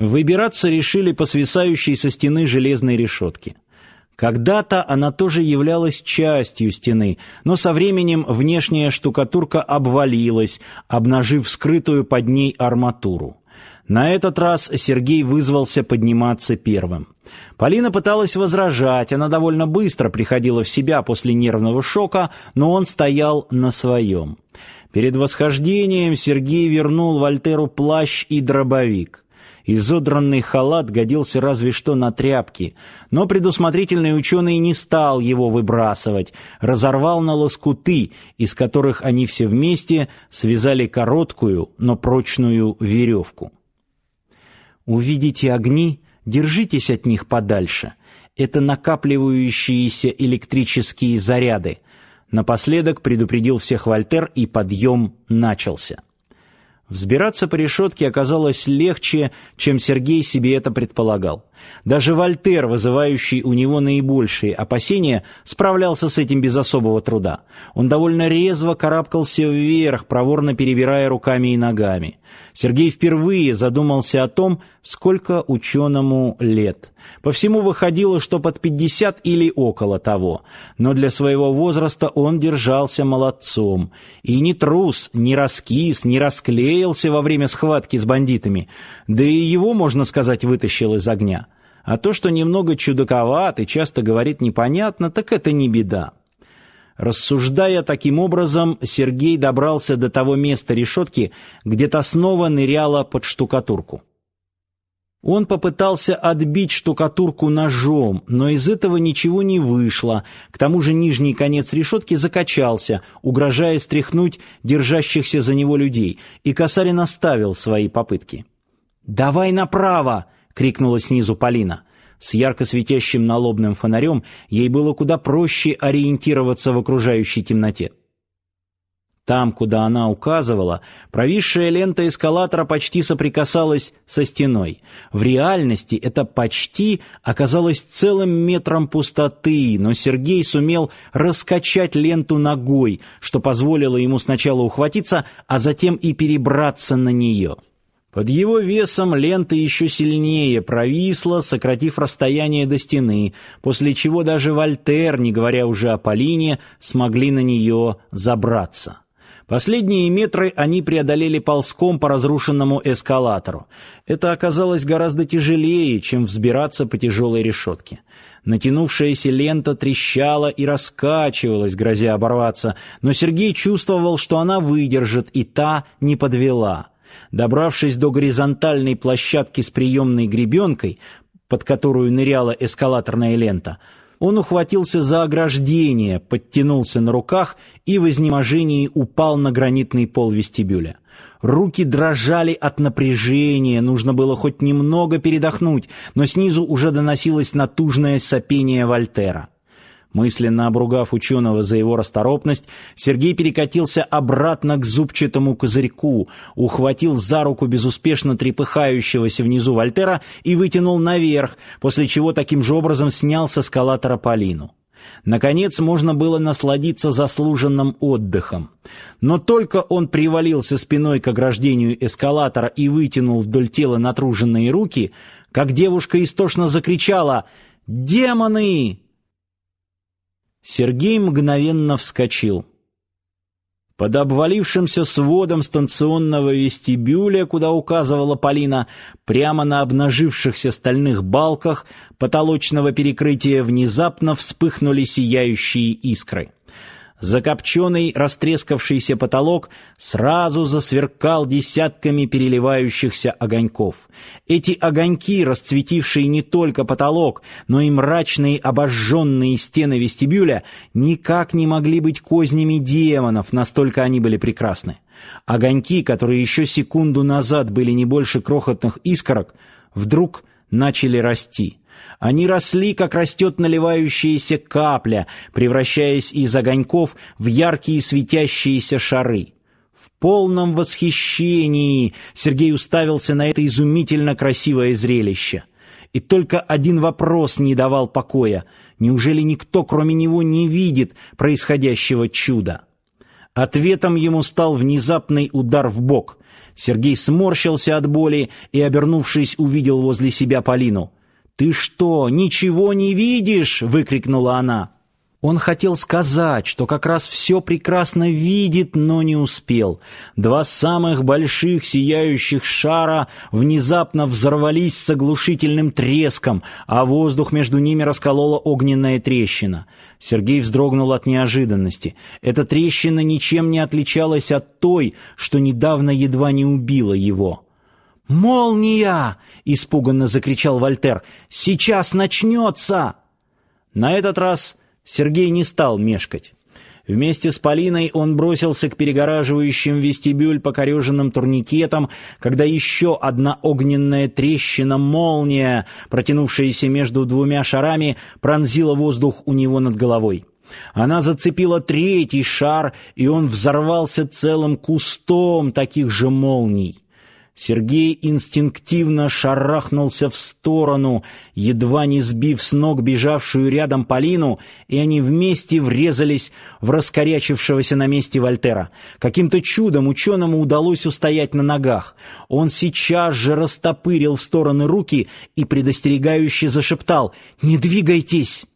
Выбираться решили по свисающей со стены железной решетке. Когда-то она тоже являлась частью стены, но со временем внешняя штукатурка обвалилась, обнажив скрытую под ней арматуру. На этот раз Сергей вызвался подниматься первым. Полина пыталась возражать, она довольно быстро приходила в себя после нервного шока, но он стоял на своем. Перед восхождением Сергей вернул Вальтеру плащ и дробовик. Изодранный халат годился разве что на тряпки, но предусмотрительный ученый не стал его выбрасывать, разорвал на лоскуты, из которых они все вместе связали короткую, но прочную веревку. Увидите огни, держитесь от них подальше. Это накапливающиеся электрические заряды. Напоследок предупредил всех Вольтер, и подъем начался. Взбираться по решетке оказалось легче, чем Сергей себе это предполагал. Даже Вольтер, вызывающий у него наибольшие опасения, справлялся с этим без особого труда. Он довольно резво карабкался вверх, проворно перебирая руками и ногами. Сергей впервые задумался о том, сколько ученому лет. По всему выходило, что под пятьдесят или около того. Но для своего возраста он держался молодцом. И ни трус, ни раскис, ни расклеился во время схватки с бандитами. Да и его, можно сказать, вытащил из огня. А то, что немного чудаковат и часто говорит непонятно, так это не беда. Рассуждая таким образом, Сергей добрался до того места решетки, где та снова ныряла под штукатурку. Он попытался отбить штукатурку ножом, но из этого ничего не вышло. К тому же нижний конец решетки закачался, угрожая стряхнуть держащихся за него людей, и Касарин оставил свои попытки. «Давай направо!» — крикнула снизу Полина. С ярко светящим налобным фонарем ей было куда проще ориентироваться в окружающей темноте. Там, куда она указывала, провисшая лента эскалатора почти соприкасалась со стеной. В реальности это почти оказалось целым метром пустоты, но Сергей сумел раскачать ленту ногой, что позволило ему сначала ухватиться, а затем и перебраться на нее. Под его весом лента еще сильнее провисла, сократив расстояние до стены, после чего даже Вольтер, не говоря уже о Полине, смогли на нее забраться. Последние метры они преодолели ползком по разрушенному эскалатору. Это оказалось гораздо тяжелее, чем взбираться по тяжелой решетке. Натянувшаяся лента трещала и раскачивалась, грозя оборваться, но Сергей чувствовал, что она выдержит, и та не подвела. Добравшись до горизонтальной площадки с приемной гребенкой, под которую ныряла эскалаторная лента, он ухватился за ограждение, подтянулся на руках и в изнеможении упал на гранитный пол вестибюля. Руки дрожали от напряжения, нужно было хоть немного передохнуть, но снизу уже доносилось натужное сопение Вольтера. Мысленно обругав ученого за его расторопность, Сергей перекатился обратно к зубчатому козырьку, ухватил за руку безуспешно трепыхающегося внизу Вольтера и вытянул наверх, после чего таким же образом снял с эскалатора Полину. Наконец можно было насладиться заслуженным отдыхом. Но только он привалился спиной к ограждению эскалатора и вытянул вдоль тела натруженные руки, как девушка истошно закричала «Демоны!» Сергей мгновенно вскочил. Под обвалившимся сводом станционного вестибюля, куда указывала Полина, прямо на обнажившихся стальных балках потолочного перекрытия внезапно вспыхнули сияющие искры. Закопченный, растрескавшийся потолок сразу засверкал десятками переливающихся огоньков. Эти огоньки, расцветившие не только потолок, но и мрачные обожженные стены вестибюля, никак не могли быть кознями демонов, настолько они были прекрасны. Огоньки, которые еще секунду назад были не больше крохотных искорок, вдруг начали расти. Они росли, как растет наливающаяся капля, превращаясь из огоньков в яркие светящиеся шары. В полном восхищении Сергей уставился на это изумительно красивое зрелище. И только один вопрос не давал покоя. Неужели никто, кроме него, не видит происходящего чуда? Ответом ему стал внезапный удар в бок. Сергей сморщился от боли и, обернувшись, увидел возле себя Полину. «Ты что, ничего не видишь?» — выкрикнула она. Он хотел сказать, что как раз все прекрасно видит, но не успел. Два самых больших сияющих шара внезапно взорвались с оглушительным треском, а воздух между ними расколола огненная трещина. Сергей вздрогнул от неожиданности. Эта трещина ничем не отличалась от той, что недавно едва не убила его. «Молния!» — испуганно закричал Вальтер. «Сейчас начнется!» На этот раз Сергей не стал мешкать. Вместе с Полиной он бросился к перегораживающим вестибюль покореженным турникетам, когда еще одна огненная трещина, молния, протянувшаяся между двумя шарами, пронзила воздух у него над головой. Она зацепила третий шар, и он взорвался целым кустом таких же молний. Сергей инстинктивно шарахнулся в сторону, едва не сбив с ног бежавшую рядом Полину, и они вместе врезались в раскорячившегося на месте Вальтера. Каким-то чудом ученому удалось устоять на ногах. Он сейчас же растопырил в стороны руки и предостерегающе зашептал «Не двигайтесь!»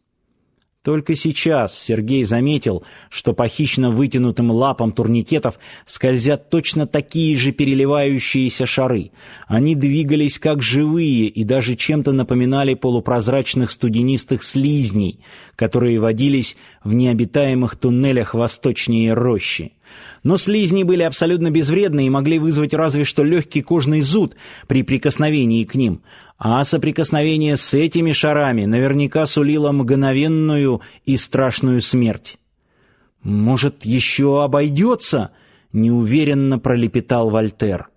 Только сейчас Сергей заметил, что по хищно вытянутым лапам турникетов скользят точно такие же переливающиеся шары. Они двигались как живые и даже чем-то напоминали полупрозрачных студенистых слизней, которые водились в необитаемых туннелях восточнее рощи. Но слизни были абсолютно безвредны и могли вызвать разве что легкий кожный зуд при прикосновении к ним – а соприкосновение с этими шарами наверняка сулило мгновенную и страшную смерть. «Может, еще обойдется?» — неуверенно пролепетал Вольтер.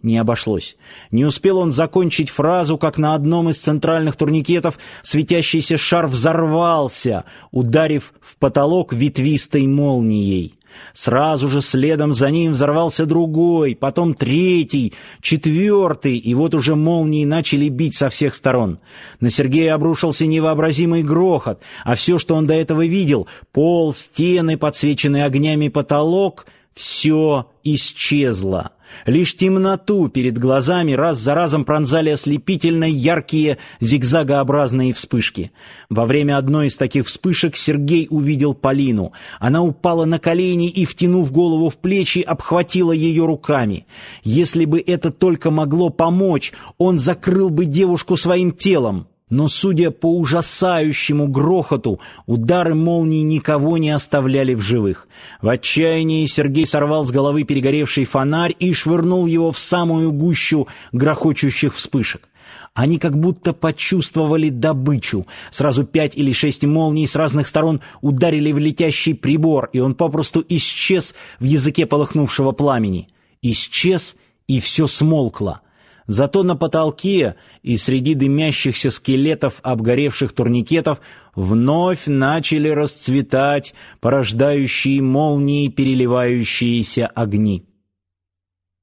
Не обошлось. Не успел он закончить фразу, как на одном из центральных турникетов светящийся шар взорвался, ударив в потолок ветвистой молнией. Сразу же следом за ним взорвался другой, потом третий, четвертый, и вот уже молнии начали бить со всех сторон. На Сергея обрушился невообразимый грохот, а все, что он до этого видел — пол, стены, подсвеченный огнями потолок — все исчезло. Лишь темноту перед глазами раз за разом пронзали ослепительно яркие зигзагообразные вспышки. Во время одной из таких вспышек Сергей увидел Полину. Она упала на колени и, втянув голову в плечи, обхватила ее руками. Если бы это только могло помочь, он закрыл бы девушку своим телом. Но, судя по ужасающему грохоту, удары молнии никого не оставляли в живых. В отчаянии Сергей сорвал с головы перегоревший фонарь и швырнул его в самую гущу грохочущих вспышек. Они как будто почувствовали добычу. Сразу пять или шесть молний с разных сторон ударили в летящий прибор, и он попросту исчез в языке полыхнувшего пламени. Исчез, и все смолкло. Зато на потолке и среди дымящихся скелетов обгоревших турникетов вновь начали расцветать порождающие молнии переливающиеся огни.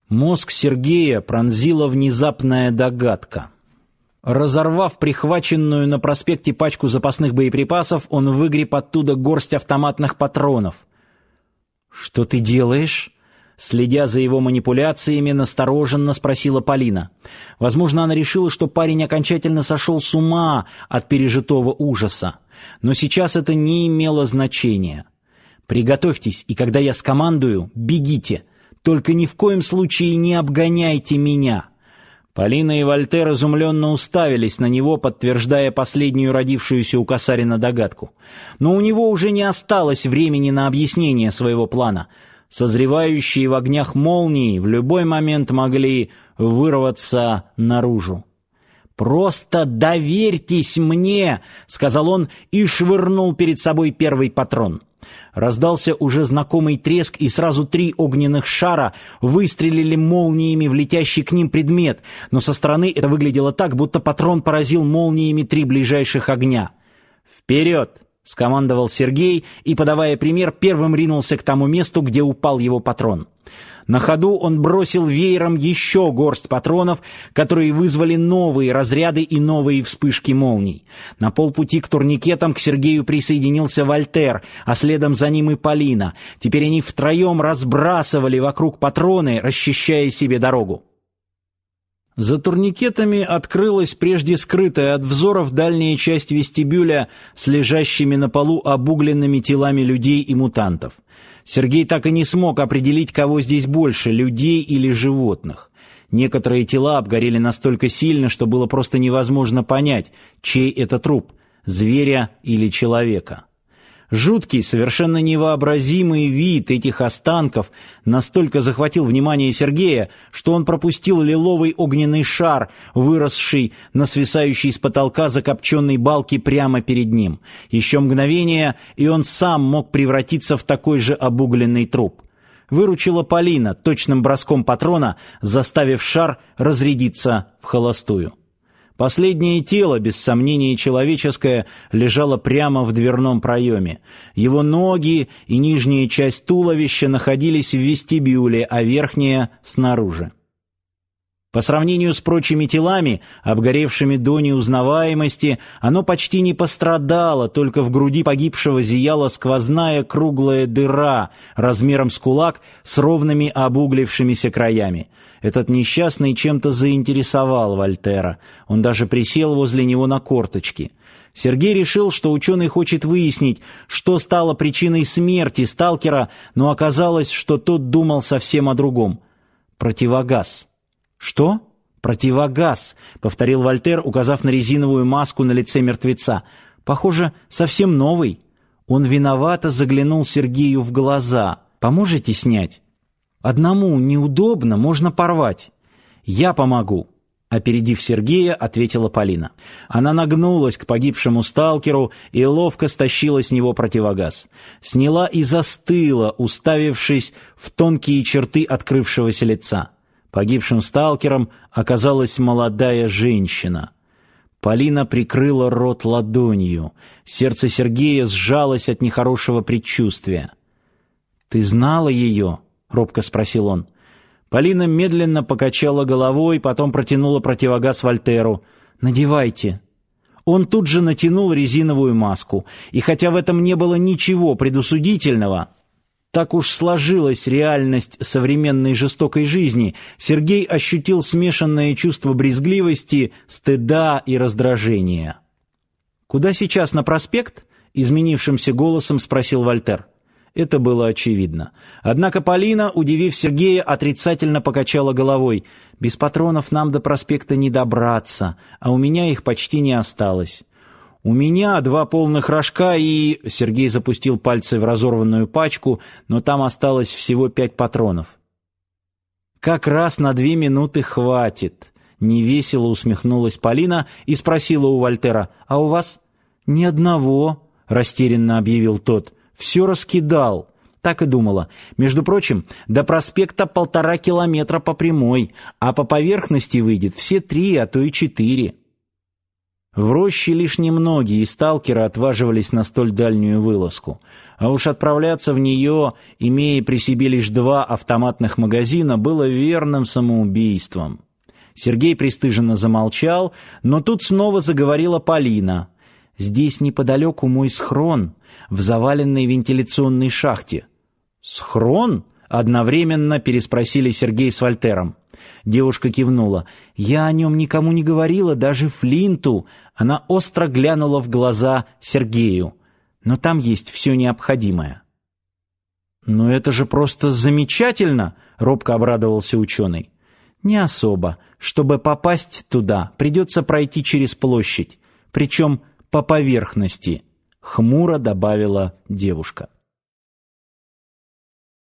Мозг Сергея пронзила внезапная догадка. Разорвав прихваченную на проспекте пачку запасных боеприпасов, он выгреб оттуда горсть автоматных патронов. «Что ты делаешь?» Следя за его манипуляциями, настороженно спросила Полина. Возможно, она решила, что парень окончательно сошел с ума от пережитого ужаса. Но сейчас это не имело значения. «Приготовьтесь, и когда я скомандую, бегите. Только ни в коем случае не обгоняйте меня». Полина и Вольтер изумленно уставились на него, подтверждая последнюю родившуюся у Касарина догадку. Но у него уже не осталось времени на объяснение своего плана — созревающие в огнях молнии, в любой момент могли вырваться наружу. «Просто доверьтесь мне!» — сказал он и швырнул перед собой первый патрон. Раздался уже знакомый треск, и сразу три огненных шара выстрелили молниями в летящий к ним предмет, но со стороны это выглядело так, будто патрон поразил молниями три ближайших огня. «Вперед!» — скомандовал Сергей и, подавая пример, первым ринулся к тому месту, где упал его патрон. На ходу он бросил веером еще горсть патронов, которые вызвали новые разряды и новые вспышки молний. На полпути к турникетам к Сергею присоединился Вальтер, а следом за ним и Полина. Теперь они втроем разбрасывали вокруг патроны, расчищая себе дорогу. За турникетами открылась прежде скрытая от взоров дальняя часть вестибюля с лежащими на полу обугленными телами людей и мутантов. Сергей так и не смог определить, кого здесь больше, людей или животных. Некоторые тела обгорели настолько сильно, что было просто невозможно понять, чей это труп – зверя или человека. Жуткий, совершенно невообразимый вид этих останков настолько захватил внимание Сергея, что он пропустил лиловый огненный шар, выросший на свисающей с потолка закопченной балке прямо перед ним. Еще мгновение, и он сам мог превратиться в такой же обугленный труп. Выручила Полина точным броском патрона, заставив шар разрядиться в холостую. Последнее тело, без сомнения человеческое, лежало прямо в дверном проеме. Его ноги и нижняя часть туловища находились в вестибюле, а верхняя — снаружи. По сравнению с прочими телами, обгоревшими до неузнаваемости, оно почти не пострадало, только в груди погибшего зияла сквозная круглая дыра размером с кулак с ровными обуглившимися краями. Этот несчастный чем-то заинтересовал Вольтера. Он даже присел возле него на корточки. Сергей решил, что ученый хочет выяснить, что стало причиной смерти сталкера, но оказалось, что тот думал совсем о другом. Противогаз. «Что?» «Противогаз», — повторил Вольтер, указав на резиновую маску на лице мертвеца. «Похоже, совсем новый». Он виновато заглянул Сергею в глаза. «Поможете снять?» «Одному неудобно, можно порвать». «Я помогу». Опередив Сергея, ответила Полина. Она нагнулась к погибшему сталкеру и ловко стащила с него противогаз. Сняла и застыла, уставившись в тонкие черты открывшегося лица. Погибшим сталкером оказалась молодая женщина. Полина прикрыла рот ладонью. Сердце Сергея сжалось от нехорошего предчувствия. «Ты знала ее?» — робко спросил он. Полина медленно покачала головой, потом протянула противогаз Вольтеру. «Надевайте». Он тут же натянул резиновую маску, и хотя в этом не было ничего предусудительного, так уж сложилась реальность современной жестокой жизни. Сергей ощутил смешанное чувство брезгливости, стыда и раздражения. «Куда сейчас, на проспект?» — изменившимся голосом спросил Вальтер. Это было очевидно. Однако Полина, удивив Сергея, отрицательно покачала головой. «Без патронов нам до проспекта не добраться, а у меня их почти не осталось». «У меня два полных рожка и...» Сергей запустил пальцы в разорванную пачку, но там осталось всего пять патронов. «Как раз на две минуты хватит», — невесело усмехнулась Полина и спросила у Вальтера, «А у вас?» «Ни одного», — растерянно объявил тот. «Все раскидал». Так и думала. Между прочим, до проспекта полтора километра по прямой, а по поверхности выйдет все три, а то и четыре. В роще лишь немногие сталкеры отваживались на столь дальнюю вылазку, а уж отправляться в нее, имея при себе лишь два автоматных магазина, было верным самоубийством. Сергей пристыженно замолчал, но тут снова заговорила Полина. «Здесь неподалеку мой схрон, в заваленной вентиляционной шахте». «Схрон?» — одновременно переспросили Сергей с Вальтером. Девушка кивнула. «Я о нем никому не говорила, даже Флинту». Она остро глянула в глаза Сергею. «Но там есть все необходимое». «Но это же просто замечательно!» — робко обрадовался ученый. «Не особо. Чтобы попасть туда, придется пройти через площадь, причем по поверхности», — хмуро добавила девушка.